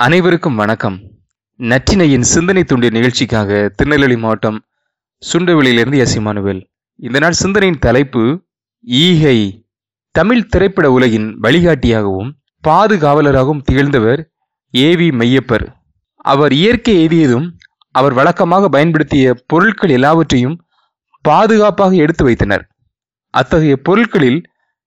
அனைவருக்கும் வணக்கம். நற்றினையின் சிந்தனை தூண்டிய நிகழ்ச்சிக்காக திருநெல்வேலி மாவட்டம் சுண்டவெளியிலிருந்து எஸ். இமானுவேல். இந்த நாள் சிந்தனையின் தலைப்பு ஈகை. தமிழ் திரைப்பட உலகின் வழிகாட்டியாகவும் பாதுகாவலராகவும் திகழ்ந்தவர் ஏ. வி. மையப்பர் அவர் இயற்கை எய்தியதும் அவர் வழக்கமாக பயன்படுத்திய பொருட்கள் எல்லாவற்றையும் பாதுகாப்பாக எடுத்து வைத்தனர். அத்தகைய பொருட்களில்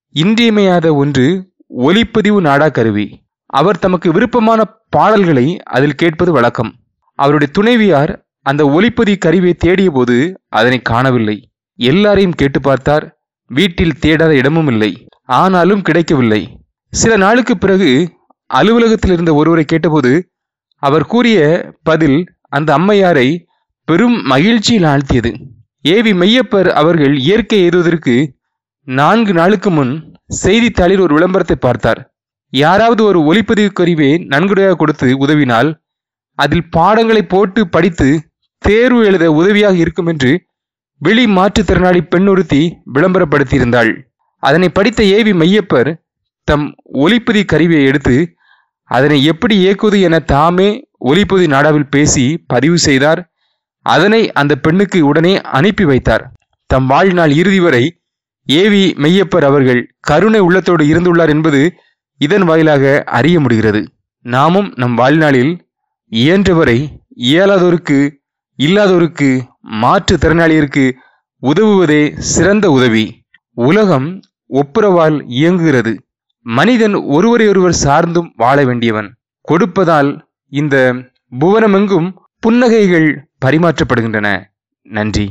இன்றியமையாத ஒன்று ஒலிப்பதிவு நாடா கருவி. அவர் தமக்கு விருப்பமான பாடல்களை அதில் கேட்பது வழக்கம். அவருடைய துணைவியார் அந்த ஒளிப்பதி கருவியை தேடிய போது அதனை காணவில்லை. எல்லாரையும் கேட்டு பார்த்தார். வீட்டில் தேடாத இடமும் இல்லை. ஆனாலும் கிடைக்கவில்லை. சில நாளுக்கு பிறகு அலுவலகத்தில் இருந்த ஒருவரை கேட்டபோது அவர் கூறிய பதில் அந்த அம்மையாரை பெரும் மகிழ்ச்சியில் ஆழ்த்தியது. ஏவி மெய்யப்பர் அவர்கள் இயற்கை எய்துவதற்கு நான்கு நாளுக்கு முன் செய்தித்தாளில் ஒரு விளம்பரத்தை பார்த்தார். யாராவது ஒரு ஒலிப்பதிவு கருவியை நன்கொடையாக கொடுத்து உதவினால் அதில் பாடங்களை போட்டு படித்து தேர்வு எழுத உதவியாக இருக்கும் என்று வெளி மாற்றுத்திறனாளி பெண் ஒருத்தி விளம்பரப்படுத்தியிருந்தாள். அதனை படித்த ஏவி மையப்பர் தம் ஒலிப்பதி கருவியை எடுத்து அதனை எப்படி இயக்குவது என தாமே ஒலிப்பதி நாடாவில் பேசி பதிவு செய்தார். அதனை அந்த பெண்ணுக்கு உடனே அனுப்பி வைத்தார். தம் வாழ்நாள் இறுதி வரை ஏவி மெய்யப்பர் அவர்கள் கருணை உள்ளத்தோடு இருந்துள்ளார் என்பது இதன் வாயிலாக அறிய முடிகிறது. நாமும் நம் வாழ்நாளில் இயன்றவரை இயலாதோருக்கு இல்லாதோருக்கு மாற்றுத்திறனாளியிற்கு உதவுவதே சிறந்த உதவி. உலகம் ஒப்புரவால் இயங்குகிறது. மனிதன் ஒருவரையொருவர் சார்ந்தும் வாழ வேண்டியவன். கொடுப்பதால் இந்த புவனமெங்கும் புன்னகைகள் பரிமாற்றப்படுகின்றன. நன்றி.